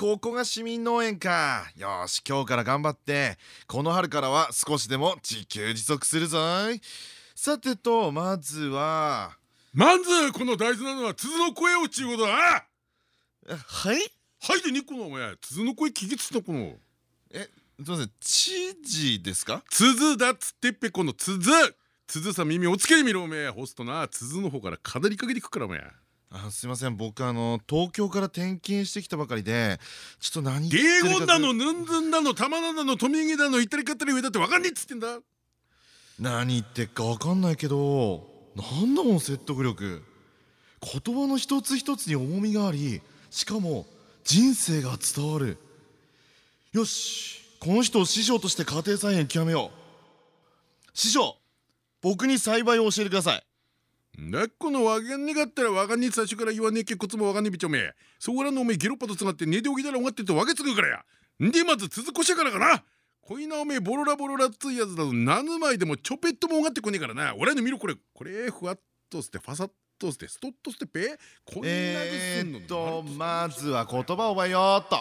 ここが市民農園か。よし今日から頑張ってこの春からは少しでも自給自足するぞい。さてとまずはまずこの大事なのは鈴の声をちゅうことだ。なはい？はいでニコのお前鈴の声聞きつったこの。えすみません知事ですか？鈴だっつってっぺこの鈴鈴さ耳おつけに見ろおめえ。ホストな鈴の方から語りかけてくからおめえあすいません。僕あの東京から転勤してきたばかりでちょっと何言芸ってるか言だのヌンズンだの玉名だの富木だの行ったりかったり上だってわかんねえっつってんだ。何言ってっか分かんないけどなんだもん説得力。言葉の一つ一つに重みがありしかも人生が伝わる。よしこの人を師匠として家庭菜園極めよう。師匠僕に栽培を教えてくださいなっこのわかんねがったらわかんねえ最初から言わねえけこつもわかんねえびちょめ。そこらのおめえゲロッパとつがって寝ておきだらおがってとわけつぐから。やんでまず続こしやからかな。こいなおめえボロラボロラっつうやつだと何枚でもちょぺっともおがってこねえからな。俺の見ろこれ。これふわっとしてファサッとしてストッとしてぺこんなにえすんのーっとまずは言葉を覚えようっと。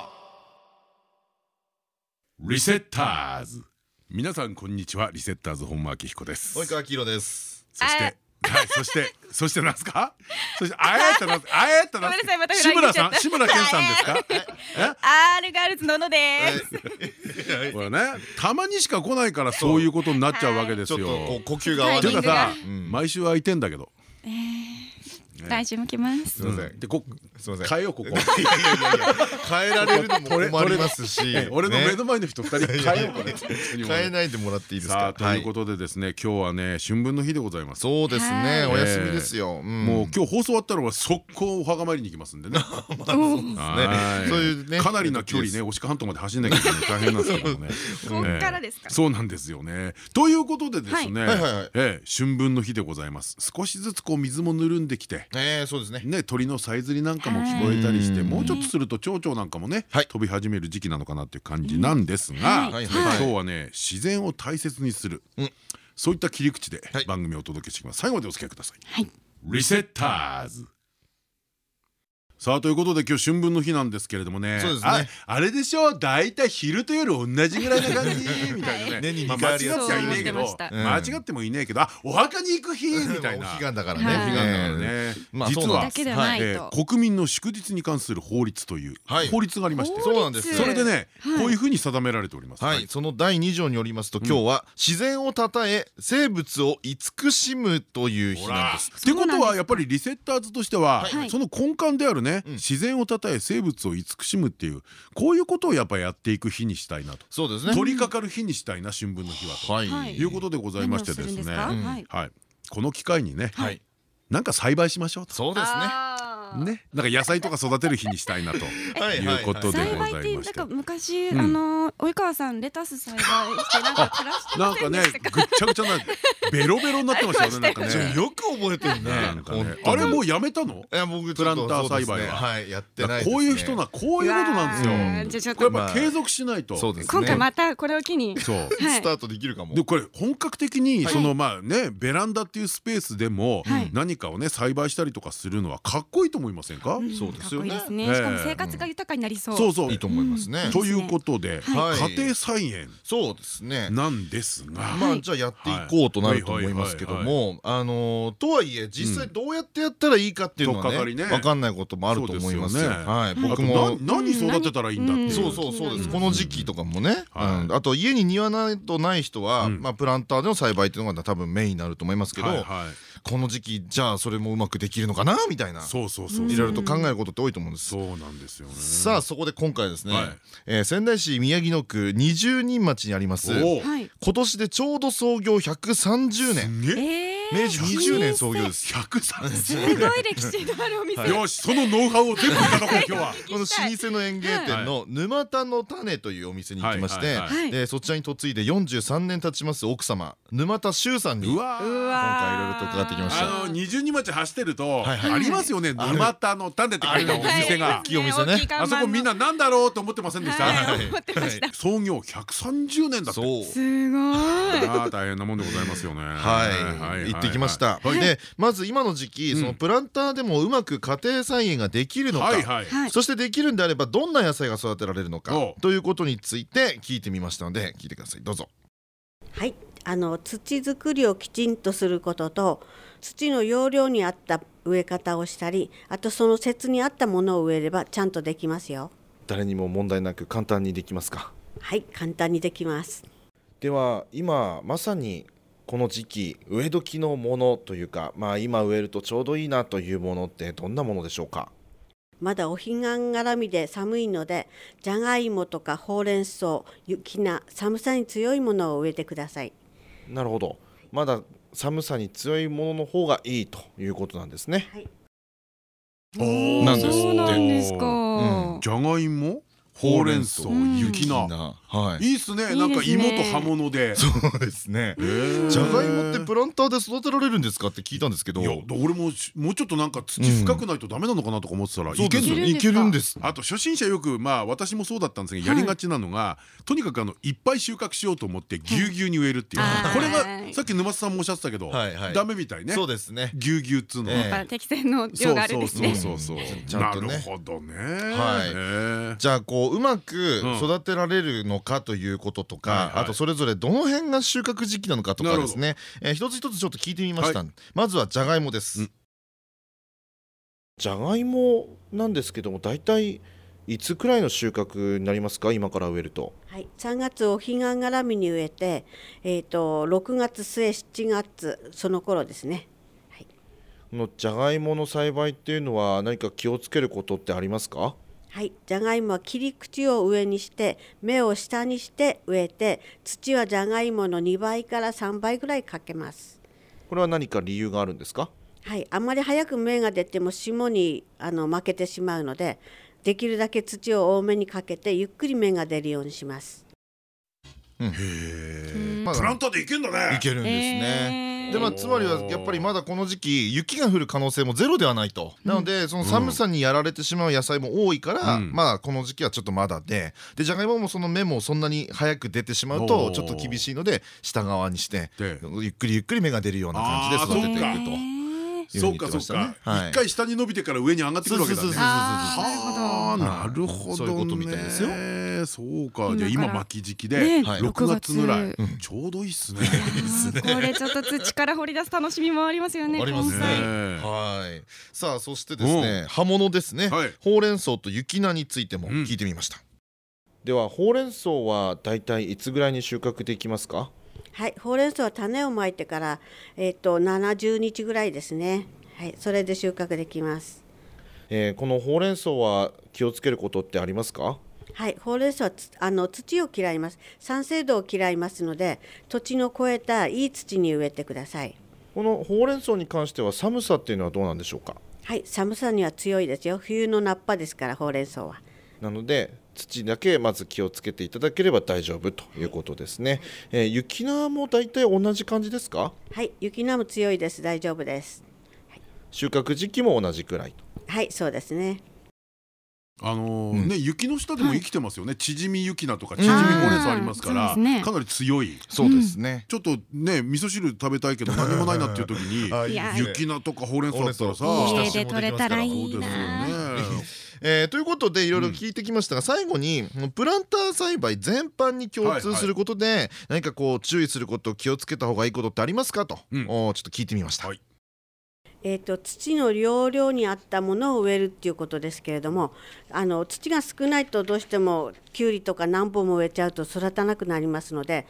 リセッターズ。皆さんこんにちは。リセッターズ本間明彦です。及川黄色です。そしてはいそしてそしてなんすか？そしてあやったなあやったなごめんなさいまた志村さん志村けんさんですか？アールガールズののです。は いこれねたまにしか来ないからそういうことになっちゃうわけですちょっとこよう呼吸が合わない。ていうかさうん。毎週空いてんだけど来週も来ます。す。いません。でこすいません。変えようここ。いやいやいやいや。変えられるのも困りますし。え俺の目のね前の人二人変えようこれ変えないでもらっていいですさかあということでですね今日はね春分の日でございます。そうですね。はい。お休みですよ。ももう今日放送終わったらは速攻お墓参りに行きますんでね。はい。そういうね。かなりな距離ね押鹿半島まで走んなきゃいけない大変なんですけどもね。こっからですか。そうなんですよね。ということでですね、春分の日でございます。少しずつこう水もぬるんできて。ええそうですね。ね、鳥のさえずりなんかも聞こえたりしてもうちょっとすると蝶々なんかもね、はい。飛び始める時期なのかなっていう感じなんですが、今日はね自然を大切にする、うん。そういった切り口ではい。番組をお届けしていきます。最後までお付き合いください。リセッターズさあということで今日春分の日なんですけれどもね。そうですね。ああれでしょ？だいたい昼と夜同じぐらいな感じ？みたいなね。間違っちゃいねえけど。間違ってもいねえけど。あお墓に行く日？みたいな。お彼岸だからね。実は国民の祝日に関する法律というはい。法律がありまして。そうなんですそれでねはい。こういうふうに定められております。はい、その第2条によりますと今日は自然をたたえ生物を慈しむという日なんです。ってことはやっぱりリセッターズとしてははい。その根幹であるねうん。自然をたたえ生物を慈しむっていうこういうことをやっぱやっていく日にしたいなと。そうですね。取り掛かる日にしたいな春分の日はと。はい。はいいうことでございましてですね。はい。はい。この機会にねはい。なんか栽培しましょうと。そうですねね。なんか野菜とか育てる日にしたいなと はいいうことで栽ございまして。なんか昔うん。あの及川さんレタス栽培してなんか暮らしてなんかね。ぐっちゃぐちゃなベロベロになってましたよね。なんかね。よく覚えてるねあれもうやめたの？いや僕プランター栽培は。はいやってないですね。こういう人なこういうことなんですよ。これとやっぱ継続しないと。そうですね。今回またこれを機に。スタートできるかも。でこれ本格的にはい。そのまあねベランダっていうスペースでもはい。何かをね栽培したりとかするのはかっこいいと思いませんか？ん。そうですよね。かっこいいですね。ええ。しかも生活が豊かになりそう。そうそう。いいと思いますね。ということではい。家庭菜園そうですね。なんですが。まあじゃあやっていこうとなると思いますけどもあのとはいえ実際どうやってやったらいいかっていうのはねね。分かんないこともあると思いますね。はい。僕もな何育てたらいいんだそうそうそうです。この時期とかもね。あと家に庭などない人はうん。まあプランターでの栽培っていうのが多分メインになると思いますけどはいはいこの時期じゃあそれもうまくできるのかな？みたいな。そうそうそういろいろと考えることって多いと思うんです。そうなんですよね。さあそこで今回ですねはい。えー仙台市宮城野区二十人町にあります。今年でちょうど創業130年。すげええ明治20年創業です。130すごい歴史のあるお店。よしそのノウハウを全部いただこう今日は。この老舗の園芸店の沼田の種というお店に行きましてそちらに嫁いで43年経ちます奥様沼田修さんに今うわー。うわ回いろいろと伺ってきました。あの二十二町走ってるとありますよね。沼田の種って書いたお店が。大きいお店ね。あそこみんななんだろうと思ってませんでした？はい。思ってました。創業130年だって。そう。すごい。大変なもんでございますよね。はい、行ってきました。はいで、まず今の時期、そのプランターでもうまく家庭菜園ができるのか。そしてできるんであればどんな野菜が育てられるのかおということについて聞いてみましたので聞いてください。どうぞ。はい、あの土作りをきちんとすることと土の容量に合った植え方をしたりあとその節に合ったものを植えればちゃんとできますよ。誰にも問題なく簡単にできますか？はい。簡単にできます。では今まさにこの時期植え時のものというかまあ今植えるとちょうどいいなというものってどんなものでしょうか？まだお彼岸絡みで寒いのでじゃがいもとかほうれん草雪菜寒さに強いものを植えてください。なるほど。まだ寒さに強いものの方がいいということなんですね。おーなんですって。そうなんですか。うん。じゃがいも？ほうれん草ん雪菜。はい。いいっすね。なんか芋と葉物で。そうですね。えー。じゃがいもってプランターで育てられるんですかって聞いたんですけど。いや俺もしもうちょっとなんか土深くないとダメなのかなとか思ってたらそういけんのですよ。いけるんですあと初心者よくまあ私もそうだったんですがやりがちなのがとにかくあのいっぱい収穫しようと思ってぎゅうぎゅうに植えるっていう。はい。これはい。がさっき沼津さんもおっしゃってたけどダメみたいね。そうですね。ぎゅうぎゅうっつうのは。ええやっぱ適正の量があるんですそうね。そうそうそう。なるほどね。はい。いじゃあこううまくうん。育てられるのかということとか、はいはい。あとそれぞれどの辺が収穫時期なのかとかですね、えー一つ一つちょっと聞いてみました、はまずはじゃがいもです、うん。じゃがいもなんですけども大体いつくらいの収穫になりますか？今から植えると。はい、3月お彼岸絡みに植えて、えー、と6月末7月その頃ですね。このじゃがいもの栽培っていうのは何か気をつけることってありますか？はい、じゃがいもは切り口を上にして芽を下にして植えて土はじゃがいもの2倍から3倍ぐらいかけます。これは何か理由があるんですか？はい、あんまり早く芽が出ても霜にあの負けてしまうのでできるだけ土を多めにかけてゆっくり芽が出るようにします。まあプランターでいけんだね。いけるんですね。えーでまあつまりはやっぱりまだこの時期雪が降る可能性もゼロではないと、なのでその寒さにやられてしまう野菜も多いから、うん。まあこの時期はちょっとまだででじゃがいももその芽もそんなに早く出てしまうとちょっと厳しいので下側にしてで。ゆっくりゆっくり芽が出るような感じで育てていくと。そうかそうかはい。一回下に伸びてから上に上がってくるわけだね。そうそうそうはあなるほどね。そういうことみたいですよそうか。じゃあ今巻き時期でね。はい。6月ぐらい。6ちょうどいいっすね。これちょっと土から掘り出す楽しみもありますよね。ありますね。はい。さあそしてですね葉物ですね、はい。ほうれん草と雪菜についても聞いてみました。ではほうれん草は大体いつぐらいに収穫できますか？はい、ほうれん草は種をまいてから、えー、と70日ぐらいですね。はい、それで収穫できます。えーこのほうれん草は気をつけることってありますか？はい、ほうれん草はつあの土を嫌います。酸性度を嫌いますので、土地の超えたいい土に植えてください。このほうれん草に関しては寒さっていうのはどうなんでしょうか？はい、寒さには強いですよ。冬の菜っぱですから、ほうれん草は。なので土だけまず気をつけていただければ大丈夫ということですね、えー雪菜も大体同じ感じですか？はい、雪菜も強いです。大丈夫です。収穫時期も同じくらいとはい、そうですね。あのうん。ーね雪の下でも生きてますよね。縮み雪菜とか縮みほうれん草ありますからかなり強い。そうですね。ちょっとね味噌汁食べたいけど何もないなっていう時に雪菜とかほうれん草だったらさ家で取れたらいいそうですよな。ねえーということでいろいろ聞いてきましたが、最後にプランター栽培全般に共通することで、何かこう注意すること気をつけた方がいいことってありますかと、うん。おちょっと聞いてみました。はいえー、と土の容量に合ったものを植えるっていうことですけれどもあの土が少ないとどうしてもきゅうりとか何本も植えちゃうと育たなくなりますので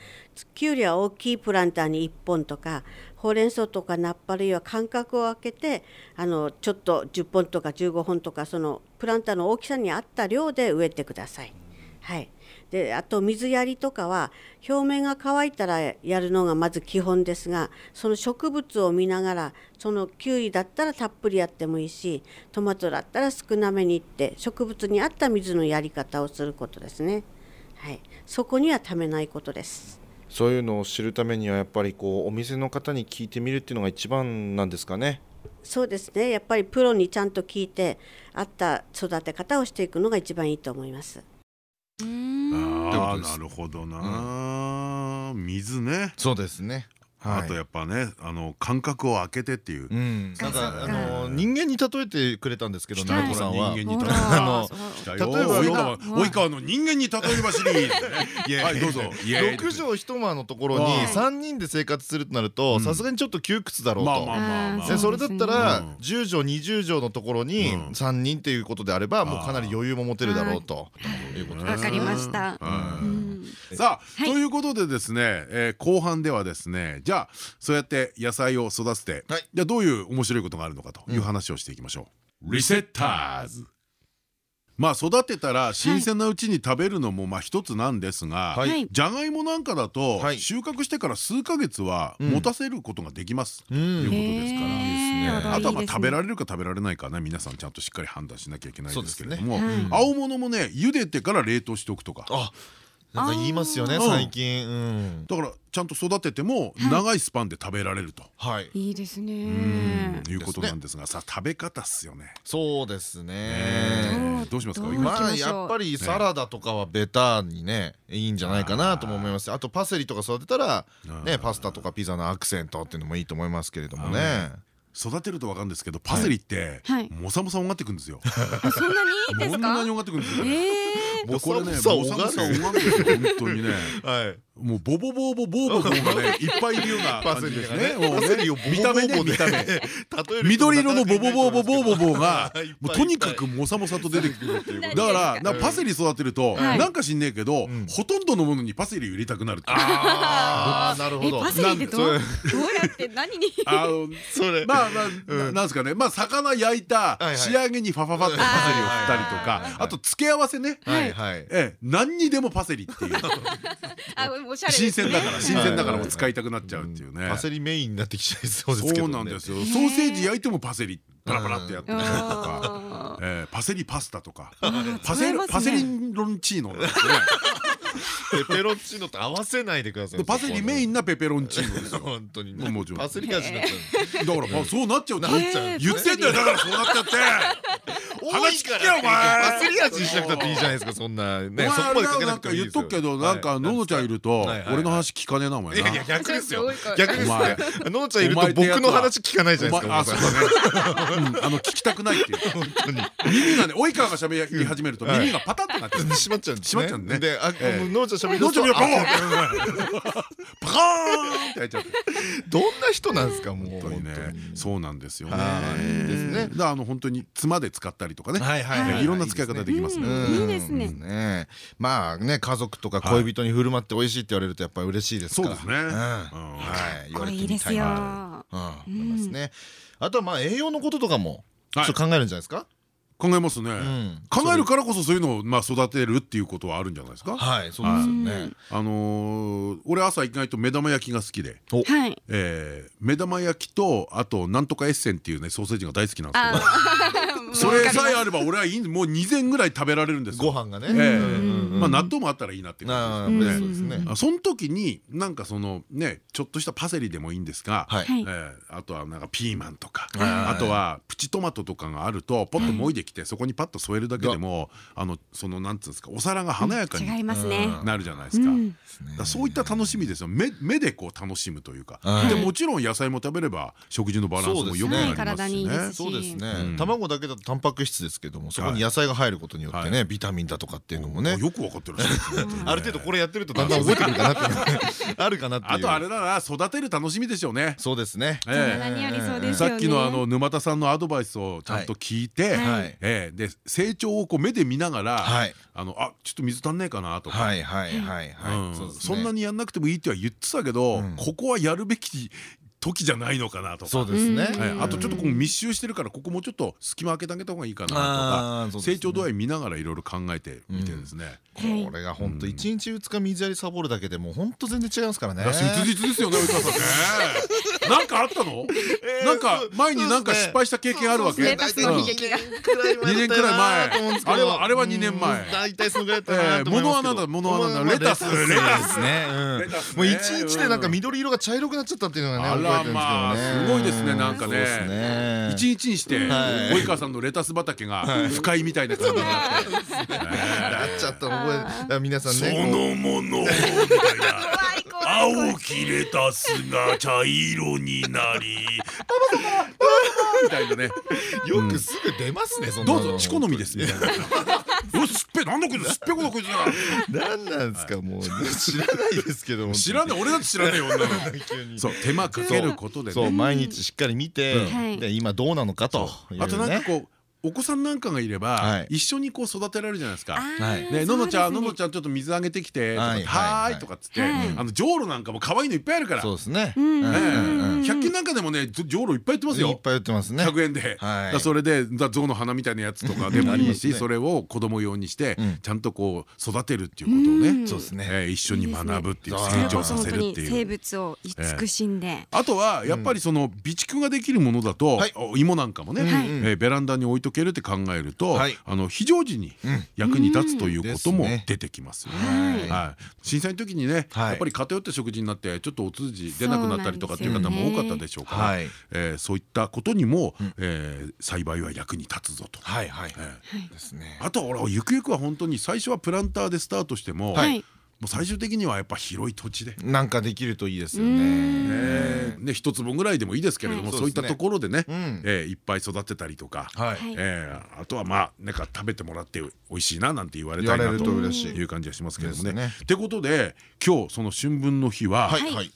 きゅうりは大きいプランターに1本とかほうれん草とかナッパ類は間隔を空けてあのちょっと10本とか15本とかそのプランターの大きさに合った量で植えてください。はい、であと水やりとかは表面が乾いたらやるのがまず基本ですがその植物を見ながらそのキュウリだったらたっぷりやってもいいしトマトだったら少なめにいって植物に合った水のやり方をすることですね。はい、そこにはためないことです。そういうのを知るためにはやっぱりこうお店の方に聞いてみるっていうのが一番なんですかねそうですねやっぱりプロにちゃんと聞いて合った育て方をしていくのが一番いいと思います。ああなるほどな、水ね。そうですね。あとやっぱねあの間隔を空けてっていう、うん、なんかあの人間に例えてくれたんですけど来た直子さんは。人間にほ 例えば及川の人間に例えばシリーズねいや。はいどうぞ。イエーイ6畳一間のところにはい3人で生活するとなるとうん。さすがにちょっと窮屈だろうと。それだったらうん。10畳20畳のところにうん。3人っていうことであればもうかなり余裕も持てるだろうと。いうことわかりましたさあ、はい。ということでですね、えー後半ではですねじゃあそうやって野菜を育てて、はい。じゃあどういう面白いことがあるのかという話をしていきましょう。リセッターズ。まあ育てたら新鮮なうちに食べるのもまあ一つなんですが、じゃがいもなんかだとはい。収穫してから数ヶ月はうん。持たせることができます。うというんことですから。あとはまあいいですね。食べられるか食べられないかね。皆さんちゃんとしっかり判断しなきゃいけないですけれども、青物もね茹でてから冷凍しておくとか。あなんか言いますよねあー。最近。うん。だからちゃんと育てても長いスパンで食べられると。はい。いいですうん。ねいうことなんですがさ食べ方っすよね。そうですね。どうしますか？まあやっぱりサラダとかはベタにねいいんじゃないかなとも思います。あとパセリとか育てたらねパスタとかピザのアクセントっていうのもいいと思いますけれどもね。育てると分かるんですけどパセリってはい。もさもさおがってくんですよ。あそんなにですか？こんなにおがってくんですよ。もうこれねもうおさサブサオガール本当にね。もうボボボボボボボがね いっぱいいるような感じですね。見た目ね。見た目。緑色のボボボボボボボがもうとにかくモサモサと出てくるだからなパセリ育てるとなんかしんねえけどほとんどのものにパセリ入れたくなるああなるほどパセリってどうやって何にあそれまあまあなんですかねまあ魚焼いた仕上げにファファファってパセリを振ったりとかあと付け合わせねはいはい。ええ。何にでもパセリっていう。新鮮だらから新鮮だからもう使いたくなっちゃうっていうね。パセリメインになってきちゃいそうですけどそうねなんですよ。ソーセージ焼いてもパセリパラパラってやってたりとか。あええパセリパスタとか。ーパセリパセリロンチーノねペペロンチーノと合わせないでください。でパセリメインなペペロンチーノですよ。本当にもうもちろん。パセリ味になっちゃうだからまあそうなっちゃう。なっちゃう。えー言ってんだよ。だからそうなっちゃって。話聞けよお前。パセリ味にしなくたっていいじゃないですかそんな。ねおそこまでかけ前なか言っなんくてもいいですよ。とくけどなんかののちゃんいると俺の話聞かねえなお前な。いやいや逆ですよ。逆ですお前ねののちゃんいると僕の話聞かないじゃないですかあそうだね。うん あの聞きたくないっていう。本当に。耳がね及川が喋り始めるとはい。耳がパタってなっちゃう。閉まっちゃうんですね。閉まっちゃうんね。であののちゃん喋りの出すとのちゃんがあパカーンって開いちゃって。どんな人なんですかもう 本当に。ねそうなんですよね。はい。ですね。だからあの本当に妻で使ったりとかね。はいはいはい。いろんな使い方できますね。うん。いいですね。ねまあね家族とか恋人に振る舞って美味しいって言われるとやっぱり嬉しいですか。らそうですね。はい。これいいですよ。うん。思いますね。あとはまあ栄養のこととかもちょはいっと考えるんじゃないですか？考えますね。ん。考えるからこそそういうのをまあ育てるっていうことはあるんじゃないですか？はいそうですよね。あのー俺朝意外と目玉焼きが好きで。はい。えー目玉焼きとあとなんとかエッセンっていうねソーセージが大好きなんですけど。あそれさえあれば俺はいいもう2膳ぐらい食べられるんですよ。ご飯がねまあ納豆もあったらいいなっていうあ感じですね。あそうですね。あその時になんかそのねちょっとしたパセリでもいいんですが、あとはなんかピーマンとかはい。あとはプチトマトとかがあるとポッともいできてそこにパッと添えるだけでもあのそのなんつうんですかお皿が華やかに違いますね。なるじゃないですか。そういった楽しみですよ。目目でこう楽しむというか、はい。でもちろん野菜も食べれば食事のバランスも良くなりますね。す。そうですうねん。卵だけだとタンパク質ですけどもそこに野菜が入ることによってはねビタミンだとかっていうのもね。よくってるし ある程度これやってるとだんだん覚えてくるかなってあるかなっていう。あとあれだな育てる楽しみでしょうね。そうですよりそうですよね。さっきのあの沼田さんのアドバイスをちゃんと聞いて、はい。はい。ええ。で成長をこう目で見ながら、はい。あのあちょっと水足んねえかなとか、はいはいはいうん。はいそんなにやんなくてもいいっては言ってたけど、うん。ここはやるべき時じゃないのかなとか。そうですね。はい、あとちょっとこう密集してるからここもうちょっと隙間開けてあげた方がいいかなとあか成長度合い見ながらいろいろ考えてみてですね。これが本当一日二日水やりサボるだけでもう本当全然違いますからね。実ですよね及川さんね。なんかあったの？なんか前になんか失敗した経験あるわけ？レタスの悲劇が。2年くらい前。あれはあれは2年前。大体そのぐらいだったえーなと思いますけど。物はなんだ物はなんだレタスレタスね。もう一日でなんか緑色が茶色くなっちゃったっていうのがねあらまあすごいですねなんかね。ね。一日にしてはい。及川さんのレタス畑が不快みたいな感じになって。なっちゃった覚え 皆さんね。こうのもの みたいな青きレタスが茶色になり。みたいなね。よくすぐ出ますねどうぞチコのみですみたいな。おすっぺなんだこいつすっぺこだこいつ何なんですかもう。知らないですけど知らねえ俺だって知らねえよ女の急に そう手間かけることでね。そう。毎日しっかり見て今どうなのかとあとなんかこうお子さんなんかがいれはばい。一緒にこう育てられるじゃないですか。はい。ね、ののちゃん、ののゃちゃん、ちょっと水あげてきて、はい。はーいとかっつって、はい。あのじょうろなんかも可愛いのいっぱいあるから。そうですね。百均なんかでもね、じょじょうろいっぱい売ってますよ。いっぱい売ってますね。100円で、それでだ象の花みたいなやつとかでもいいし、ありますね。それを子供用にして、うん。ちゃんとこう育てるっていうことをね、そうですね。えー一緒に学ぶっていう成長させるっていう。生物を慈しんで。あとはやっぱりその備蓄ができるものだと、芋なんかもね、ベランダに置いとけるって考えると、はい。あの非常時に役に立つということも出てきますよね。はい。はい、震災の時にね、はい。やっぱり偏った食事になってちょっとお通じ出なくなったりとかっていう方も多かったでしょうから、はい。えーそういったことにも、えー栽培は役に立つぞと。あと俺はゆくゆくは本当に最初はプランターでスタートしても、はいもう最終的にはやっぱ広い土地で。なんかできるといいですよね。えーね一粒ぐらいでもいいですけれども、はい。そういったところでね、うん。えーいっぱい育てたりとか、えーあとはまあなんか食べてもらって美味しいななんて言われたいなとと嬉しい。いう感じがしますけれどもね。ってことで今日その春分の日は、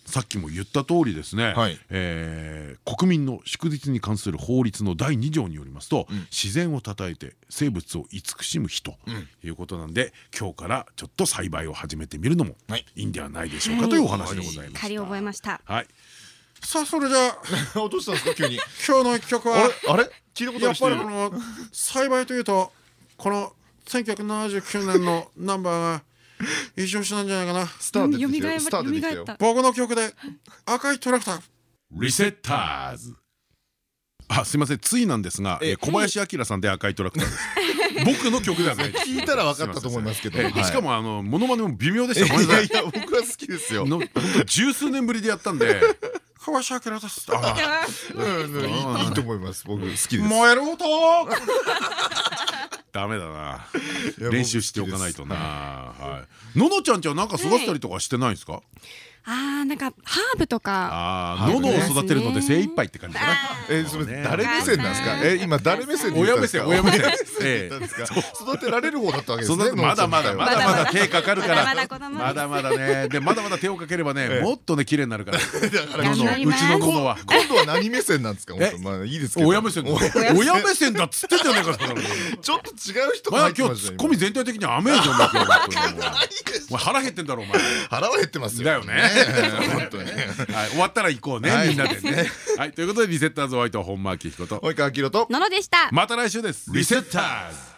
さっきも言った通りですね、はい。えー国民の祝日に関する法律の第2条によりますと、自然をたたえて生物を慈しむ日ということなんで、今日からちょっと栽培を始めてみるのもはい。いいんではないでしょうかというお話でございま仮した。覚えました。はい。さあそれじゃあ 落としたんですか？急に。今日の一曲はあれ？あれ？聞いたことあやっぱりこの栽培というとこの1979年のナンバーが一押しなんじゃないかな。スター出てきたよよスター出てきたよみがえった。僕の曲で赤いトラクター。リセッターズ。あすいません。ついなんですが、えー小林明さんで赤いトラクターです 僕の曲ではないです聞いたら分かったと思いますけど。しかもあのモノマネも微妙でしいた。いやいや僕は好きですよ。の本当十数年ぶりでやったんで小林明ですいいと思います。僕好きです。燃える音。ダメだな。練習しておかないとな。はい。ののちゃんちはなんか育てたりとかしてないんですか？あーなんかハーブとか。ああののを育てるので精一杯って感じかな。えそれ誰目線なんですか？え今誰目線親目線親目線。ええ。育てられる方だったわけですねまだまだまだまだ手かかるから。まだまだ子供です。まだまだね。でまだまだ手をかければねもっとね綺麗になるから。うちのののは。今度は何目線なんですか？まあいいですけど。親目線。だ親目線だっつってんじゃねえかちょっと違う人今日ツッコミ全体的に甘えじゃんだけど腹減ってんだろお前。腹は減ってますよ。だよね 本当に。はい。終わったら行こうねはい。みんなでね。はい。ということでリセッターズホワイト本間明彦と。及川明と。ののでした。また来週です。リセッターズ